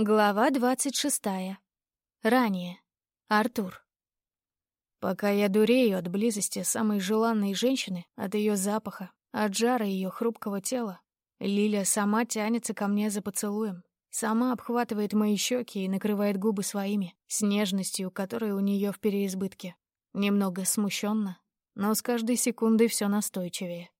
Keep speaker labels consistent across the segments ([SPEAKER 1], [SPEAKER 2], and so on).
[SPEAKER 1] Глава двадцать шестая. Ранее. Артур. Пока я дурею от близости самой желанной женщины, от ее запаха, от жара ее хрупкого тела, Лиля сама тянется ко мне за поцелуем, сама обхватывает мои щеки и накрывает губы своими, с нежностью, которая у нее в переизбытке. Немного смущенно, но с каждой секундой все настойчивее.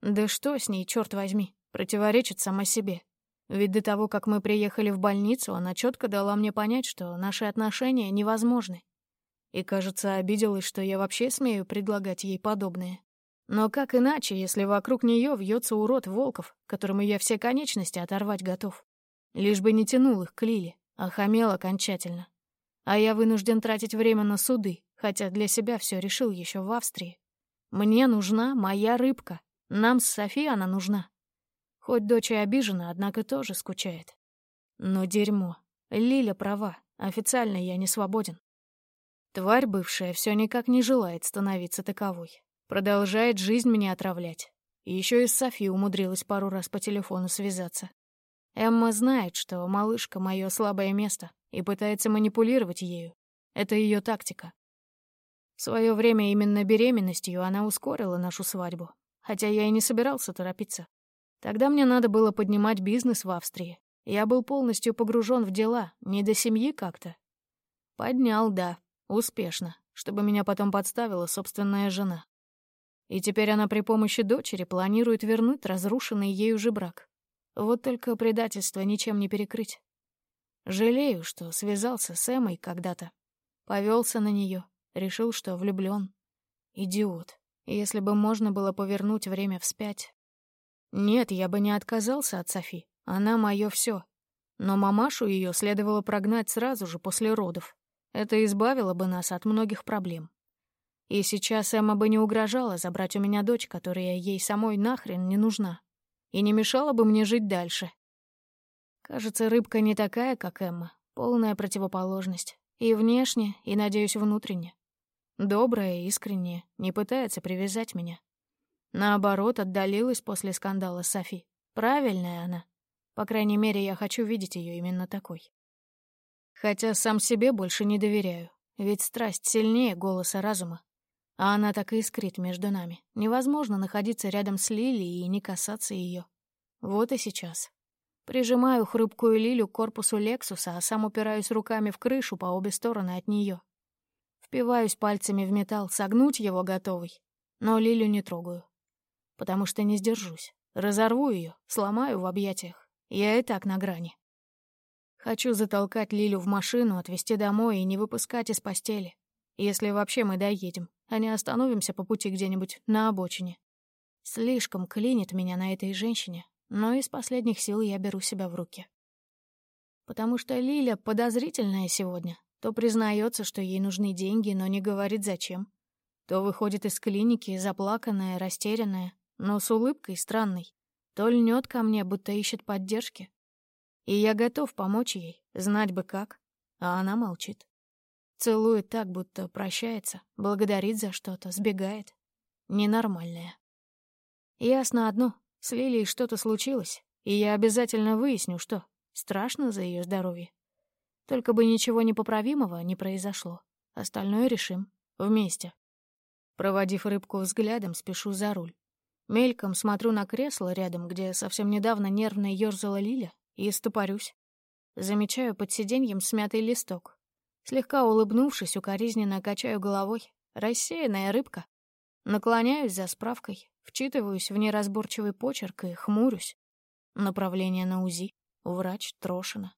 [SPEAKER 1] Да что с ней, черт возьми, противоречит сама себе. Ведь до того, как мы приехали в больницу, она четко дала мне понять, что наши отношения невозможны. И, кажется, обиделась, что я вообще смею предлагать ей подобное. Но как иначе, если вокруг нее вьется урод Волков, которому я все конечности оторвать готов? Лишь бы не тянул их к Лиле, а хамел окончательно. А я вынужден тратить время на суды, хотя для себя все решил еще в Австрии. Мне нужна моя рыбка. Нам с Софией она нужна. Хоть дочь и обижена, однако тоже скучает. Но дерьмо. Лиля права. Официально я не свободен. Тварь бывшая все никак не желает становиться таковой. Продолжает жизнь мне отравлять. И еще и с Софи умудрилась пару раз по телефону связаться. Эмма знает, что малышка — мое слабое место, и пытается манипулировать ею. Это ее тактика. В свое время именно беременностью она ускорила нашу свадьбу, хотя я и не собирался торопиться. Тогда мне надо было поднимать бизнес в Австрии. Я был полностью погружен в дела, не до семьи как-то. Поднял, да, успешно, чтобы меня потом подставила собственная жена. И теперь она при помощи дочери планирует вернуть разрушенный ею же брак. Вот только предательство ничем не перекрыть. Жалею, что связался с Эмой когда-то. Повелся на нее, решил, что влюблен. Идиот. Если бы можно было повернуть время вспять, нет, я бы не отказался от Софи. Она мое все. Но мамашу ее следовало прогнать сразу же после родов. Это избавило бы нас от многих проблем. И сейчас Эмма бы не угрожала забрать у меня дочь, которая ей самой нахрен не нужна. И не мешала бы мне жить дальше. Кажется, рыбка не такая, как Эмма. Полная противоположность. И внешне, и, надеюсь, внутренне. Добрая искренняя, не пытается привязать меня. Наоборот, отдалилась после скандала с Софи. Правильная она. По крайней мере, я хочу видеть ее именно такой. Хотя сам себе больше не доверяю, ведь страсть сильнее голоса разума. А она так и искрит между нами. Невозможно находиться рядом с Лилией и не касаться ее. Вот и сейчас. Прижимаю хрупкую Лилю к корпусу Лексуса, а сам упираюсь руками в крышу по обе стороны от нее. Впиваюсь пальцами в металл, согнуть его готовый. Но Лилю не трогаю потому что не сдержусь. Разорву ее, сломаю в объятиях. Я и так на грани. Хочу затолкать Лилю в машину, отвезти домой и не выпускать из постели. Если вообще мы доедем, а не остановимся по пути где-нибудь на обочине. Слишком клинит меня на этой женщине, но из последних сил я беру себя в руки. Потому что Лиля подозрительная сегодня. То признается, что ей нужны деньги, но не говорит зачем. То выходит из клиники заплаканная, растерянная, но с улыбкой странной. То льнет ко мне, будто ищет поддержки. И я готов помочь ей, знать бы как. А она молчит. Целует так, будто прощается, благодарит за что-то, сбегает. Ненормальная. Ясно одно, с Лилией что-то случилось, и я обязательно выясню, что. Страшно за ее здоровье. Только бы ничего непоправимого не произошло. Остальное решим. Вместе. Проводив рыбку взглядом, спешу за руль. Мельком смотрю на кресло рядом, где совсем недавно нервно ёрзала Лиля, и стопорюсь. Замечаю под сиденьем смятый листок. Слегка улыбнувшись, укоризненно качаю головой. Рассеянная рыбка. Наклоняюсь за справкой, вчитываюсь в неразборчивый почерк и хмурюсь. Направление на УЗИ. Врач Трошина.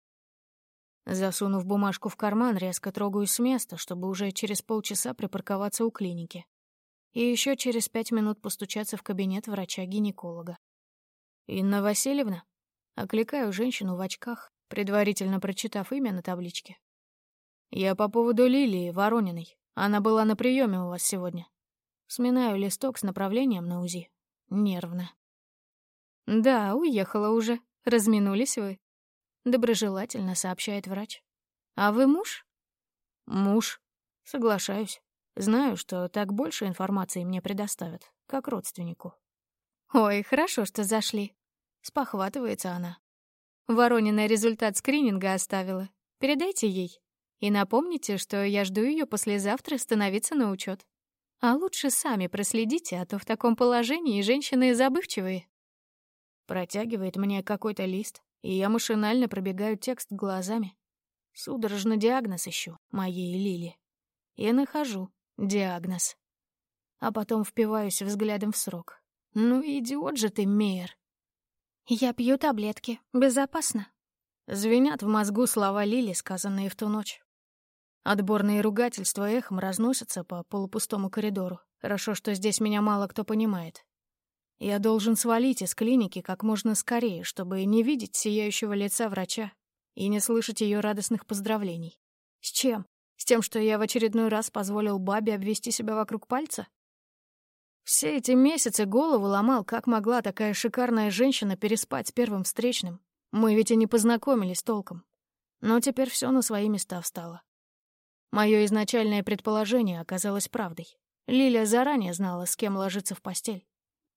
[SPEAKER 1] Засунув бумажку в карман, резко трогаюсь с места, чтобы уже через полчаса припарковаться у клиники и еще через пять минут постучаться в кабинет врача-гинеколога. «Инна Васильевна?» Окликаю женщину в очках, предварительно прочитав имя на табличке. «Я по поводу Лилии Ворониной. Она была на приеме у вас сегодня». Сминаю листок с направлением на УЗИ. Нервно. «Да, уехала уже. Разминулись вы?» Доброжелательно сообщает врач. «А вы муж?» «Муж. Соглашаюсь. Знаю, что так больше информации мне предоставят, как родственнику. «Ой, хорошо, что зашли», — спохватывается она. Воронина результат скрининга оставила. Передайте ей. И напомните, что я жду ее послезавтра становиться на учет. А лучше сами проследите, а то в таком положении женщины забывчивые. Протягивает мне какой-то лист, и я машинально пробегаю текст глазами. Судорожно диагноз ищу, моей Лили. И нахожу диагноз. А потом впиваюсь взглядом в срок. Ну, идиот же ты, Мейер. Я пью таблетки. Безопасно. Звенят в мозгу слова Лили, сказанные в ту ночь. Отборные ругательства эхом разносятся по полупустому коридору. Хорошо, что здесь меня мало кто понимает. Я должен свалить из клиники как можно скорее, чтобы не видеть сияющего лица врача и не слышать ее радостных поздравлений. С чем? С тем, что я в очередной раз позволил бабе обвести себя вокруг пальца? Все эти месяцы голову ломал, как могла такая шикарная женщина переспать с первым встречным. Мы ведь и не познакомились толком. Но теперь все на свои места встало. Мое изначальное предположение оказалось правдой. Лилия заранее знала, с кем ложиться в постель.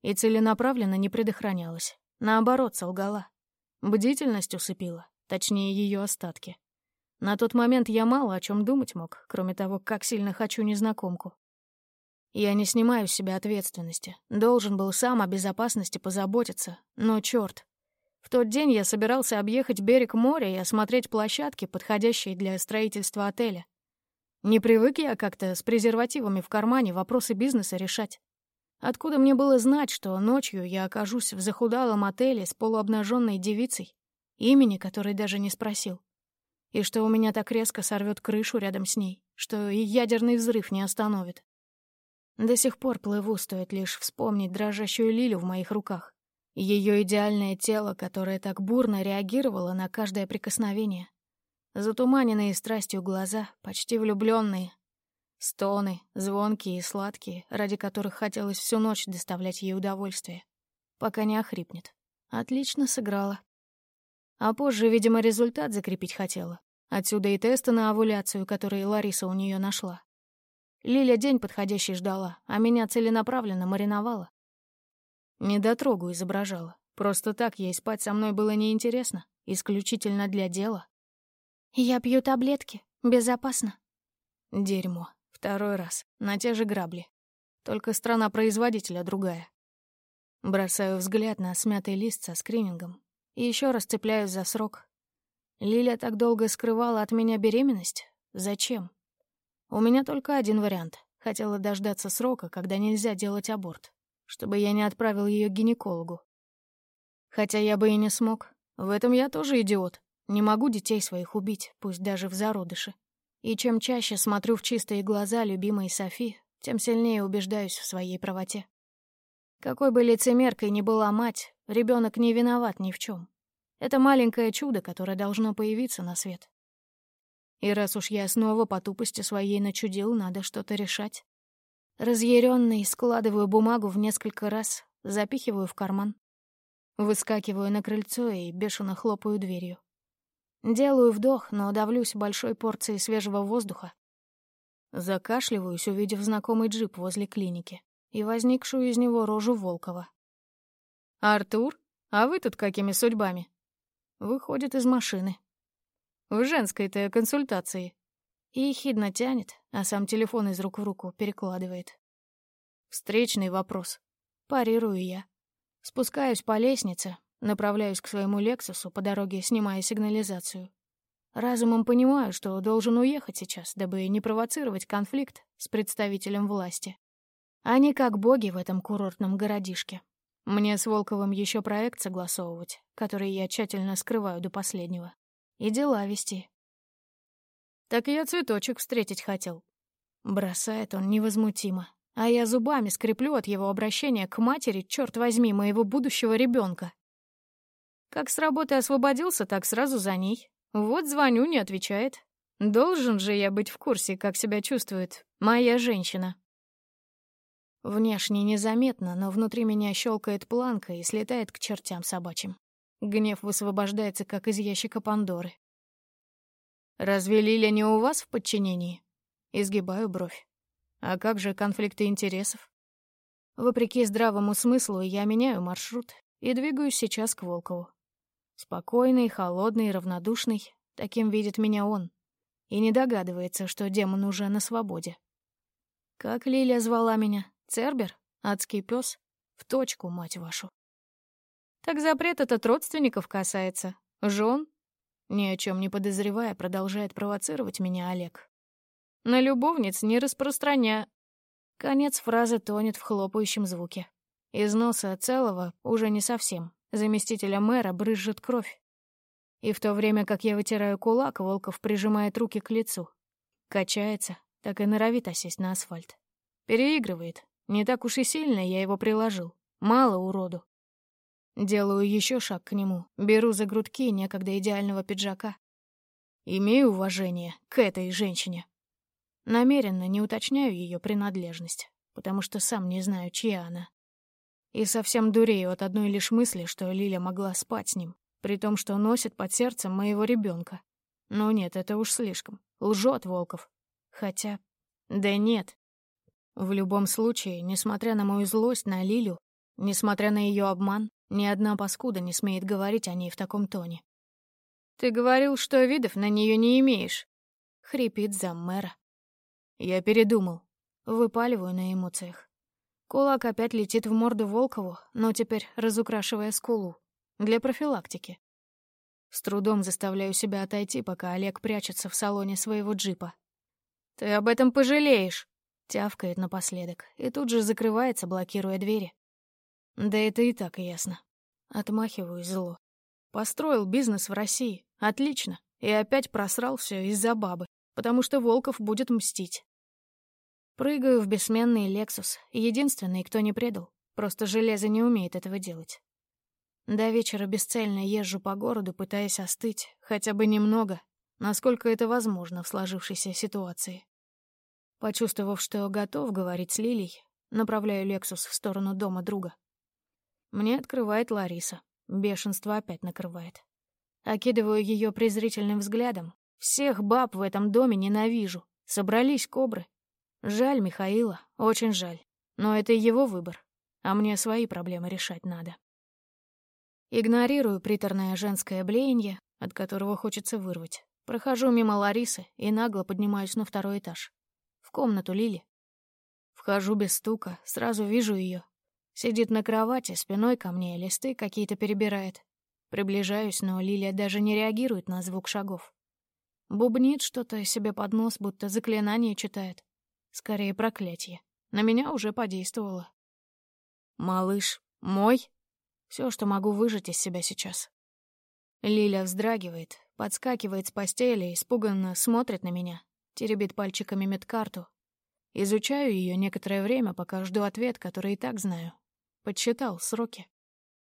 [SPEAKER 1] И целенаправленно не предохранялась. Наоборот, солгала. Бдительность усыпила, точнее, ее остатки. На тот момент я мало о чем думать мог, кроме того, как сильно хочу незнакомку. Я не снимаю с себя ответственности. Должен был сам о безопасности позаботиться, но черт. В тот день я собирался объехать берег моря и осмотреть площадки, подходящие для строительства отеля. Не привык я как-то с презервативами в кармане вопросы бизнеса решать. Откуда мне было знать, что ночью я окажусь в захудалом отеле с полуобнаженной девицей, имени которой даже не спросил, и что у меня так резко сорвет крышу рядом с ней, что и ядерный взрыв не остановит. До сих пор плыву, стоит лишь вспомнить дрожащую Лилю в моих руках, ее идеальное тело, которое так бурно реагировало на каждое прикосновение. Затуманенные страстью глаза, почти влюбленные, Стоны, звонкие и сладкие, ради которых хотелось всю ночь доставлять ей удовольствие. Пока не охрипнет. Отлично сыграла. А позже, видимо, результат закрепить хотела. Отсюда и тесты на овуляцию, которые Лариса у нее нашла. Лиля день подходящий ждала, а меня целенаправленно мариновала. Недотрогу изображала. Просто так ей спать со мной было неинтересно. Исключительно для дела. Я пью таблетки. Безопасно. Дерьмо. Второй раз, на те же грабли. Только страна производителя другая. Бросаю взгляд на смятый лист со скринингом и еще раз цепляюсь за срок. Лиля так долго скрывала от меня беременность? Зачем? У меня только один вариант. Хотела дождаться срока, когда нельзя делать аборт, чтобы я не отправил ее к гинекологу. Хотя я бы и не смог. В этом я тоже идиот. Не могу детей своих убить, пусть даже в зародыше. И чем чаще смотрю в чистые глаза любимой Софи, тем сильнее убеждаюсь в своей правоте. Какой бы лицемеркой ни была мать, ребенок не виноват ни в чем. Это маленькое чудо, которое должно появиться на свет. И раз уж я снова по тупости своей начудил, надо что-то решать. Разъяренный складываю бумагу в несколько раз, запихиваю в карман. Выскакиваю на крыльцо и бешено хлопаю дверью. Делаю вдох, но давлюсь большой порцией свежего воздуха. Закашливаюсь, увидев знакомый джип возле клиники и возникшую из него рожу Волкова. «Артур, а вы тут какими судьбами?» Выходит из машины. В женской-то консультации. И ехидно тянет, а сам телефон из рук в руку перекладывает. Встречный вопрос. Парирую я. Спускаюсь по лестнице, Направляюсь к своему «Лексусу», по дороге снимая сигнализацию. Разумом понимаю, что должен уехать сейчас, дабы не провоцировать конфликт с представителем власти. Они как боги в этом курортном городишке. Мне с Волковым еще проект согласовывать, который я тщательно скрываю до последнего. И дела вести. Так я цветочек встретить хотел. Бросает он невозмутимо, а я зубами скреплю от его обращения к матери, черт возьми, моего будущего ребенка. Как с работы освободился, так сразу за ней. Вот звоню, не отвечает. Должен же я быть в курсе, как себя чувствует моя женщина. Внешне незаметно, но внутри меня щелкает планка и слетает к чертям собачьим. Гнев высвобождается, как из ящика Пандоры. «Разве Лиля не у вас в подчинении?» Изгибаю бровь. «А как же конфликты интересов?» Вопреки здравому смыслу, я меняю маршрут и двигаюсь сейчас к Волкову. Спокойный, холодный, равнодушный. Таким видит меня он. И не догадывается, что демон уже на свободе. Как Лилия звала меня? Цербер? Адский пес? В точку, мать вашу. Так запрет этот родственников касается. Жен? Ни о чем не подозревая, продолжает провоцировать меня Олег. На любовниц не распространя... Конец фразы тонет в хлопающем звуке. Из носа целого уже не совсем. Заместителя мэра брызжет кровь. И в то время, как я вытираю кулак, Волков прижимает руки к лицу. Качается, так и норовит осесть на асфальт. Переигрывает. Не так уж и сильно я его приложил. Мало уроду. Делаю еще шаг к нему, беру за грудки некогда идеального пиджака. Имею уважение к этой женщине. Намеренно не уточняю ее принадлежность, потому что сам не знаю, чья она. И совсем дурею от одной лишь мысли, что Лиля могла спать с ним, при том, что носит под сердцем моего ребенка. Но нет, это уж слишком. Лжет Волков. Хотя... Да нет. В любом случае, несмотря на мою злость на Лилю, несмотря на ее обман, ни одна паскуда не смеет говорить о ней в таком тоне. «Ты говорил, что видов на нее не имеешь», — хрипит мэра. Я передумал. Выпаливаю на эмоциях. Кулак опять летит в морду Волкову, но теперь разукрашивая скулу. Для профилактики. С трудом заставляю себя отойти, пока Олег прячется в салоне своего джипа. «Ты об этом пожалеешь!» — тявкает напоследок, и тут же закрывается, блокируя двери. Да это и так ясно. Отмахиваю зло. Построил бизнес в России. Отлично. И опять просрал все из-за бабы, потому что Волков будет мстить. Прыгаю в бессменный «Лексус», единственный, кто не предал. Просто железо не умеет этого делать. До вечера бесцельно езжу по городу, пытаясь остыть, хотя бы немного, насколько это возможно в сложившейся ситуации. Почувствовав, что готов говорить с Лилей, направляю «Лексус» в сторону дома друга. Мне открывает Лариса. Бешенство опять накрывает. Окидываю ее презрительным взглядом. Всех баб в этом доме ненавижу. Собрались кобры, Жаль Михаила, очень жаль. Но это его выбор, а мне свои проблемы решать надо. Игнорирую приторное женское блеяние, от которого хочется вырвать. Прохожу мимо Ларисы и нагло поднимаюсь на второй этаж. В комнату Лили. Вхожу без стука, сразу вижу ее. Сидит на кровати, спиной ко мне, листы какие-то перебирает. Приближаюсь, но Лилия даже не реагирует на звук шагов. Бубнит что-то себе под нос, будто заклинание читает. Скорее, проклятие. На меня уже подействовало. «Малыш, мой?» Все, что могу выжать из себя сейчас. Лиля вздрагивает, подскакивает с постели, испуганно смотрит на меня, теребит пальчиками медкарту. Изучаю ее некоторое время, пока жду ответ, который и так знаю. Подсчитал сроки.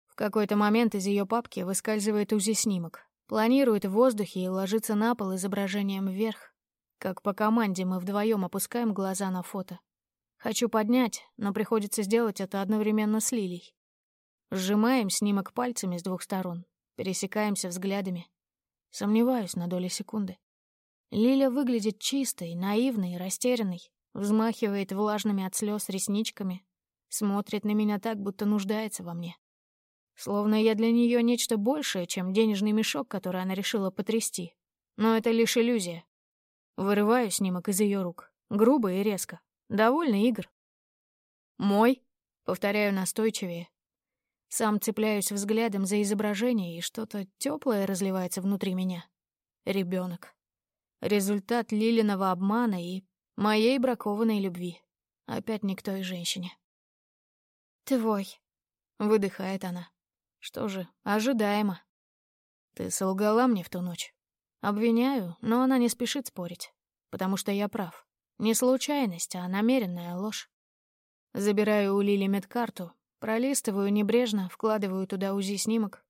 [SPEAKER 1] В какой-то момент из ее папки выскальзывает УЗИ-снимок. Планирует в воздухе и ложится на пол изображением вверх. Как по команде мы вдвоем опускаем глаза на фото. Хочу поднять, но приходится сделать это одновременно с Лилей. Сжимаем снимок пальцами с двух сторон, пересекаемся взглядами. Сомневаюсь на доли секунды. Лиля выглядит чистой, наивной, растерянной, взмахивает влажными от слез ресничками, смотрит на меня так, будто нуждается во мне. Словно я для нее нечто большее, чем денежный мешок, который она решила потрясти. Но это лишь иллюзия. Вырываю снимок из ее рук. Грубо и резко. Довольно игр. «Мой?» — повторяю настойчивее. Сам цепляюсь взглядом за изображение, и что-то теплое разливается внутри меня. Ребенок. Результат Лилиного обмана и моей бракованной любви. Опять не к той женщине. «Твой», — выдыхает она. Что же, ожидаемо. Ты солгала мне в ту ночь. Обвиняю, но она не спешит спорить, потому что я прав. Не случайность, а намеренная ложь. Забираю у Лили медкарту, пролистываю небрежно, вкладываю туда УЗИ-снимок.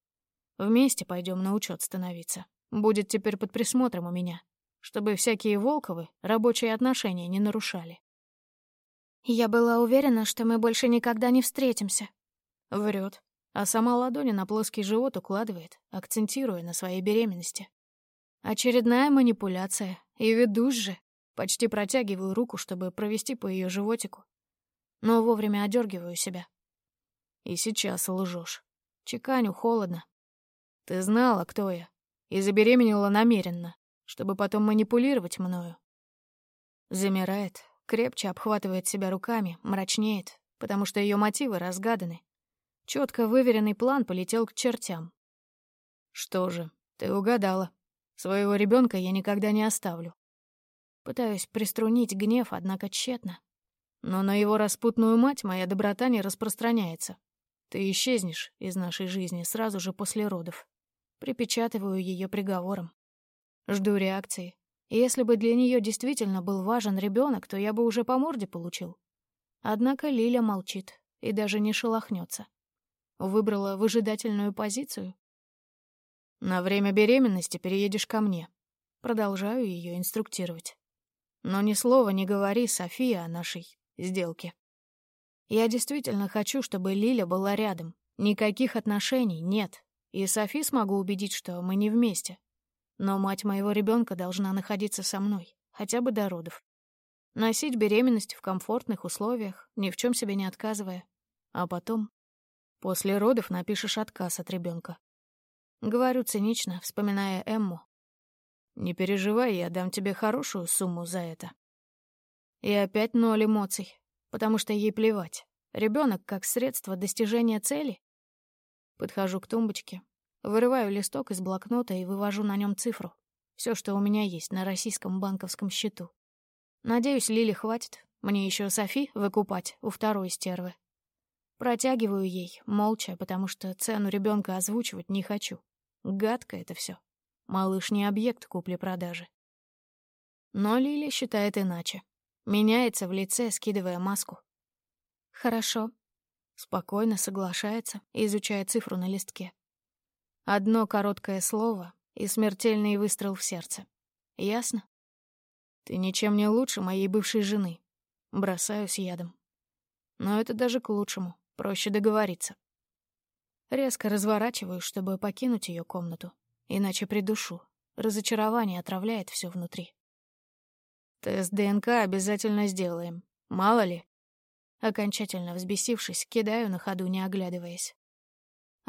[SPEAKER 1] Вместе пойдем на учет становиться. Будет теперь под присмотром у меня, чтобы всякие Волковы рабочие отношения не нарушали.
[SPEAKER 2] Я была уверена, что мы больше никогда не встретимся.
[SPEAKER 1] Врет, а сама ладони на плоский живот укладывает, акцентируя на своей беременности. Очередная манипуляция. И ведусь же. Почти протягиваю руку, чтобы провести по ее животику. Но вовремя одергиваю себя. И сейчас лжешь. Чеканю холодно. Ты знала, кто я, и забеременела намеренно, чтобы потом манипулировать мною. Замирает, крепче обхватывает себя руками, мрачнеет, потому что ее мотивы разгаданы. Четко выверенный план полетел к чертям. Что же, ты угадала. Своего ребенка я никогда не оставлю. Пытаюсь приструнить гнев, однако тщетно. Но на его распутную мать моя доброта не распространяется. Ты исчезнешь из нашей жизни сразу же после родов. Припечатываю ее приговором. Жду реакции. Если бы для нее действительно был важен ребенок, то я бы уже по морде получил. Однако Лиля молчит и даже не шелохнется. Выбрала выжидательную позицию. На время беременности переедешь ко мне. Продолжаю ее инструктировать. Но ни слова не говори, София, о нашей сделке. Я действительно хочу, чтобы Лиля была рядом. Никаких отношений нет. И Софи смогу убедить, что мы не вместе. Но мать моего ребенка должна находиться со мной, хотя бы до родов. Носить беременность в комфортных условиях, ни в чем себе не отказывая. А потом, после родов, напишешь отказ от ребенка. Говорю цинично, вспоминая Эмму. Не переживай, я дам тебе хорошую сумму за это. И опять ноль эмоций, потому что ей плевать. Ребенок как средство достижения цели. Подхожу к тумбочке, вырываю листок из блокнота и вывожу на нем цифру. Все, что у меня есть на российском банковском счету. Надеюсь, Лили хватит. Мне еще Софи выкупать у второй стервы. Протягиваю ей, молча, потому что цену ребенка озвучивать не хочу. Гадко это все. Малыш не объект купли-продажи. Но Лили считает иначе. Меняется в лице, скидывая маску. «Хорошо». Спокойно соглашается, изучая цифру на листке. Одно короткое слово и смертельный выстрел в сердце. Ясно? Ты ничем не лучше моей бывшей жены. Бросаюсь ядом. Но это даже к лучшему. Проще договориться. Резко разворачиваю, чтобы покинуть ее комнату. Иначе придушу. Разочарование отравляет все внутри. Тест ДНК обязательно сделаем. Мало ли. Окончательно взбесившись, кидаю на ходу, не оглядываясь.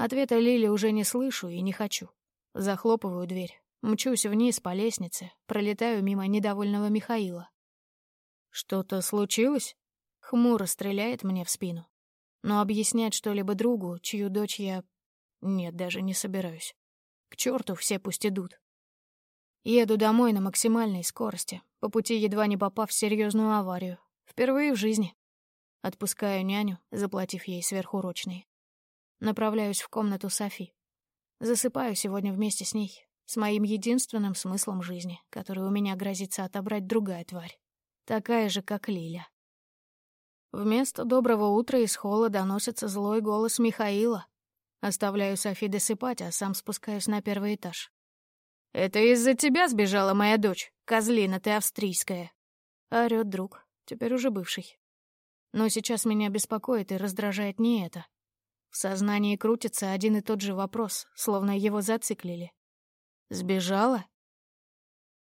[SPEAKER 1] Ответа Лили уже не слышу и не хочу. Захлопываю дверь, мчусь вниз по лестнице, пролетаю мимо недовольного Михаила. «Что-то случилось?» Хмуро стреляет мне в спину. Но объяснять что-либо другу, чью дочь я... Нет, даже не собираюсь. К черту все пусть идут. Еду домой на максимальной скорости, по пути едва не попав в серьезную аварию. Впервые в жизни. Отпускаю няню, заплатив ей сверхурочные. Направляюсь в комнату Софи. Засыпаю сегодня вместе с ней, с моим единственным смыслом жизни, который у меня грозится отобрать другая тварь. Такая же, как Лиля. Вместо доброго утра из холла доносится злой голос Михаила. Оставляю Софи досыпать, а сам спускаюсь на первый этаж. «Это из-за тебя сбежала моя дочь, козлина ты австрийская!» Орёт друг, теперь уже бывший. Но сейчас меня беспокоит и раздражает не это. В сознании крутится один и тот же вопрос, словно его зациклили. «Сбежала?